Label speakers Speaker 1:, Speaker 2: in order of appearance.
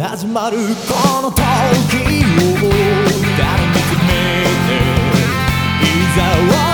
Speaker 1: 始まるこの時を誰も決めていざ